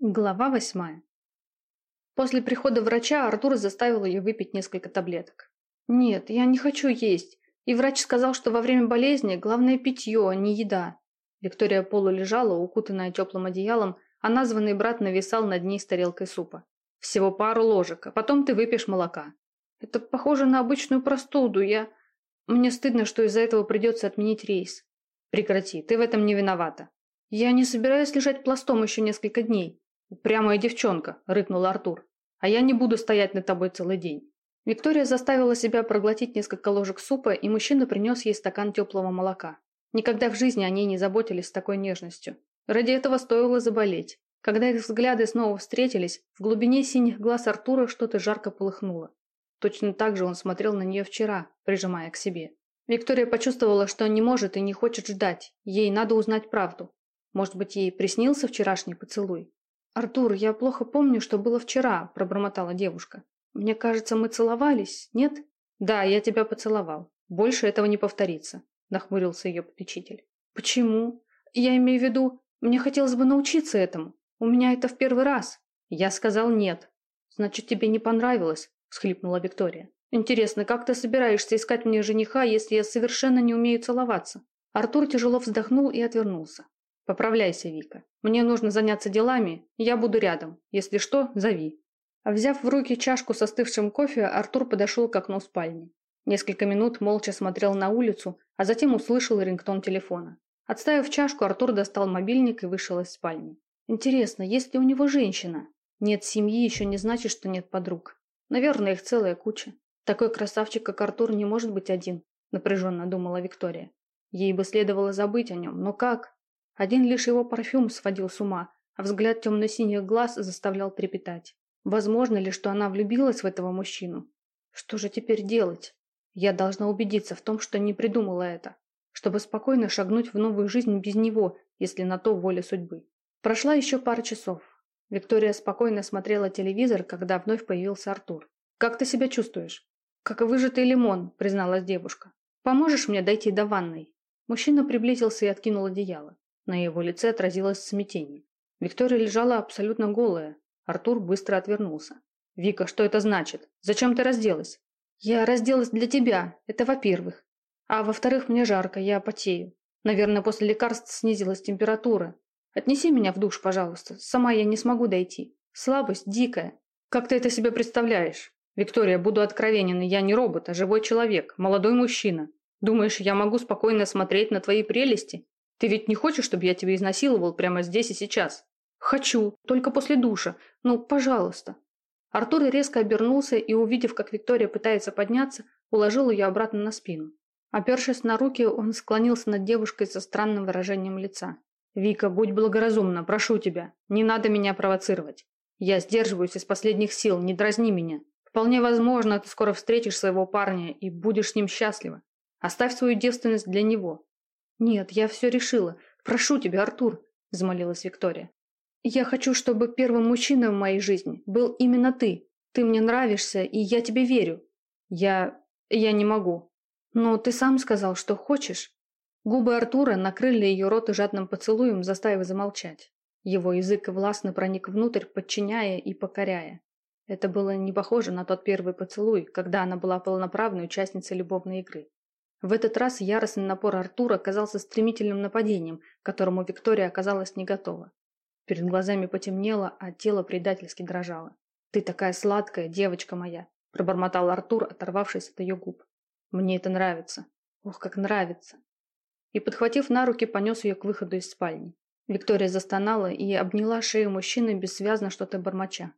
Глава восьмая. После прихода врача Артур заставил ее выпить несколько таблеток. «Нет, я не хочу есть. И врач сказал, что во время болезни главное питье, а не еда». Виктория Полу лежала, укутанная теплым одеялом, а названный брат нависал над ней с тарелкой супа. «Всего пару ложек, а потом ты выпьешь молока». «Это похоже на обычную простуду. Я... Мне стыдно, что из-за этого придется отменить рейс». «Прекрати, ты в этом не виновата». «Я не собираюсь лежать пластом еще несколько дней. «Упрямая девчонка», – рыкнул Артур. «А я не буду стоять над тобой целый день». Виктория заставила себя проглотить несколько ложек супа, и мужчина принес ей стакан теплого молока. Никогда в жизни о ней не заботились с такой нежностью. Ради этого стоило заболеть. Когда их взгляды снова встретились, в глубине синих глаз Артура что-то жарко полыхнуло. Точно так же он смотрел на нее вчера, прижимая к себе. Виктория почувствовала, что не может и не хочет ждать. Ей надо узнать правду. Может быть, ей приснился вчерашний поцелуй? «Артур, я плохо помню, что было вчера», – пробормотала девушка. «Мне кажется, мы целовались, нет?» «Да, я тебя поцеловал. Больше этого не повторится», – нахмурился ее попечитель. «Почему? Я имею в виду, мне хотелось бы научиться этому. У меня это в первый раз». Я сказал нет. «Значит, тебе не понравилось», – всхлипнула Виктория. «Интересно, как ты собираешься искать мне жениха, если я совершенно не умею целоваться?» Артур тяжело вздохнул и отвернулся. Поправляйся, Вика. Мне нужно заняться делами, я буду рядом. Если что, зови. А взяв в руки чашку с остывшим кофе, Артур подошел к окну спальни. Несколько минут молча смотрел на улицу, а затем услышал рингтон телефона. Отставив чашку, Артур достал мобильник и вышел из спальни. Интересно, есть ли у него женщина? Нет семьи еще не значит, что нет подруг. Наверное, их целая куча. Такой красавчик, как Артур, не может быть один, напряженно думала Виктория. Ей бы следовало забыть о нем, но как? Один лишь его парфюм сводил с ума, а взгляд темно-синих глаз заставлял трепетать. Возможно ли, что она влюбилась в этого мужчину? Что же теперь делать? Я должна убедиться в том, что не придумала это, чтобы спокойно шагнуть в новую жизнь без него, если на то воля судьбы. Прошла еще пара часов. Виктория спокойно смотрела телевизор, когда вновь появился Артур. «Как ты себя чувствуешь?» «Как выжатый лимон», – призналась девушка. «Поможешь мне дойти до ванной?» Мужчина приблизился и откинул одеяло. На его лице отразилось смятение. Виктория лежала абсолютно голая. Артур быстро отвернулся. «Вика, что это значит? Зачем ты разделась?» «Я разделась для тебя. Это во-первых. А во-вторых, мне жарко, я потею. Наверное, после лекарств снизилась температура. Отнеси меня в душ, пожалуйста. Сама я не смогу дойти. Слабость дикая. Как ты это себе представляешь? Виктория, буду откровенен, я не робот, а живой человек, молодой мужчина. Думаешь, я могу спокойно смотреть на твои прелести? Ты ведь не хочешь, чтобы я тебя изнасиловал прямо здесь и сейчас? Хочу, только после душа. Ну, пожалуйста. Артур резко обернулся и, увидев, как Виктория пытается подняться, уложил ее обратно на спину. Опершись на руки, он склонился над девушкой со странным выражением лица. «Вика, будь благоразумна, прошу тебя. Не надо меня провоцировать. Я сдерживаюсь из последних сил, не дразни меня. Вполне возможно, ты скоро встретишь своего парня и будешь с ним счастлива. Оставь свою девственность для него. «Нет, я все решила. Прошу тебя, Артур», – взмолилась Виктория. «Я хочу, чтобы первым мужчиной в моей жизни был именно ты. Ты мне нравишься, и я тебе верю». «Я... я не могу». «Но ты сам сказал, что хочешь». Губы Артура накрыли ее рот жадным поцелуем, заставив замолчать. Его язык властно проник внутрь, подчиняя и покоряя. Это было не похоже на тот первый поцелуй, когда она была полноправной участницей любовной игры. В этот раз яростный напор Артура казался стремительным нападением, к которому Виктория оказалась не готова. Перед глазами потемнело, а тело предательски дрожало. «Ты такая сладкая, девочка моя!» – пробормотал Артур, оторвавшись от ее губ. «Мне это нравится. Ох, как нравится!» И, подхватив на руки, понес ее к выходу из спальни. Виктория застонала и обняла шею мужчины, бессвязно что-то бормоча.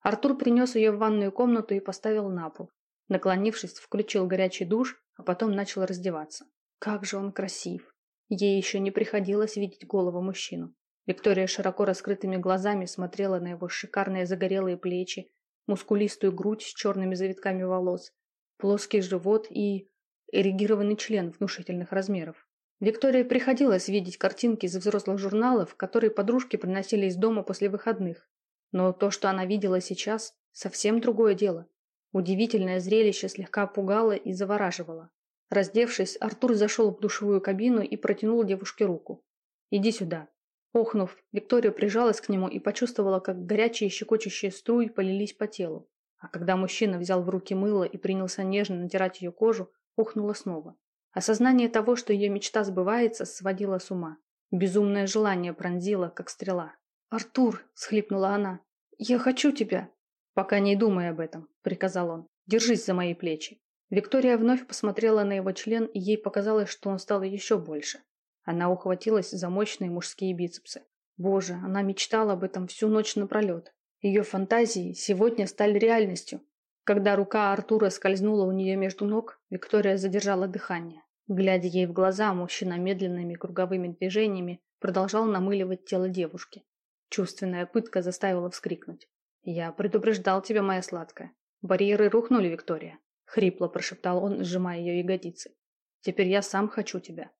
Артур принес ее в ванную комнату и поставил на пол. Наклонившись, включил горячий душ, а потом начал раздеваться. Как же он красив! Ей еще не приходилось видеть голову мужчину. Виктория широко раскрытыми глазами смотрела на его шикарные загорелые плечи, мускулистую грудь с черными завитками волос, плоский живот и эрегированный член внушительных размеров. Виктории приходилось видеть картинки из взрослых журналов, которые подружки приносили из дома после выходных. Но то, что она видела сейчас, совсем другое дело. Удивительное зрелище слегка пугало и завораживало. Раздевшись, Артур зашел в душевую кабину и протянул девушке руку. «Иди сюда». Охнув, Виктория прижалась к нему и почувствовала, как горячие щекочущие струи полились по телу. А когда мужчина взял в руки мыло и принялся нежно натирать ее кожу, охнула снова. Осознание того, что ее мечта сбывается, сводило с ума. Безумное желание пронзило, как стрела. «Артур!» – схлипнула она. «Я хочу тебя!» «Пока не думай об этом», – приказал он. «Держись за мои плечи». Виктория вновь посмотрела на его член, и ей показалось, что он стал еще больше. Она ухватилась за мощные мужские бицепсы. Боже, она мечтала об этом всю ночь напролет. Ее фантазии сегодня стали реальностью. Когда рука Артура скользнула у нее между ног, Виктория задержала дыхание. Глядя ей в глаза, мужчина медленными круговыми движениями продолжал намыливать тело девушки. Чувственная пытка заставила вскрикнуть. «Я предупреждал тебя, моя сладкая. Барьеры рухнули, Виктория», — хрипло прошептал он, сжимая ее ягодицы. «Теперь я сам хочу тебя».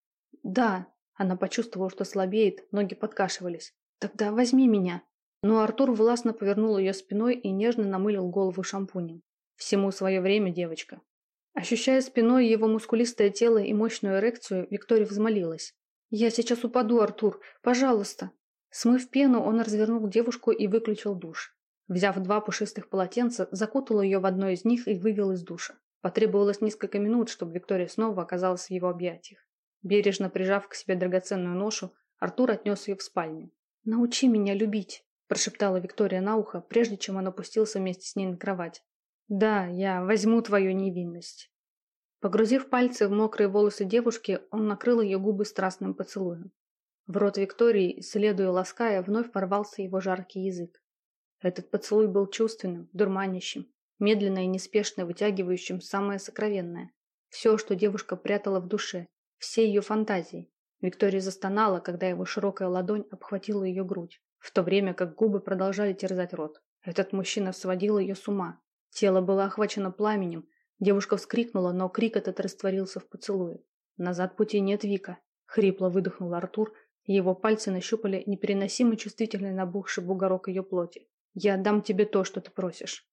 «Да», она почувствовала, что слабеет, ноги подкашивались. «Тогда возьми меня». Но Артур властно повернул ее спиной и нежно намылил голову шампунем. Всему свое время, девочка. Ощущая спиной его мускулистое тело и мощную эрекцию, Виктория взмолилась. «Я сейчас упаду, Артур. Пожалуйста». Смыв пену, он развернул девушку и выключил душ. Взяв два пушистых полотенца, закутал ее в одно из них и вывел из душа. Потребовалось несколько минут, чтобы Виктория снова оказалась в его объятиях. Бережно прижав к себе драгоценную ношу, Артур отнес ее в спальню. «Научи меня любить», – прошептала Виктория на ухо, прежде чем он опустился вместе с ней на кровать. «Да, я возьму твою невинность». Погрузив пальцы в мокрые волосы девушки, он накрыл ее губы страстным поцелуем. В рот Виктории, следуя лаская, вновь ворвался его жаркий язык. Этот поцелуй был чувственным, дурманящим, медленно и неспешно вытягивающим самое сокровенное. Все, что девушка прятала в душе, все ее фантазии. Виктория застонала, когда его широкая ладонь обхватила ее грудь, в то время как губы продолжали терзать рот. Этот мужчина сводил ее с ума. Тело было охвачено пламенем. Девушка вскрикнула, но крик этот растворился в поцелуе. «Назад пути нет, Вика», — хрипло выдохнул Артур, и его пальцы нащупали непереносимо чувствительный набухший бугорок ее плоти. «Я отдам тебе то, что ты просишь».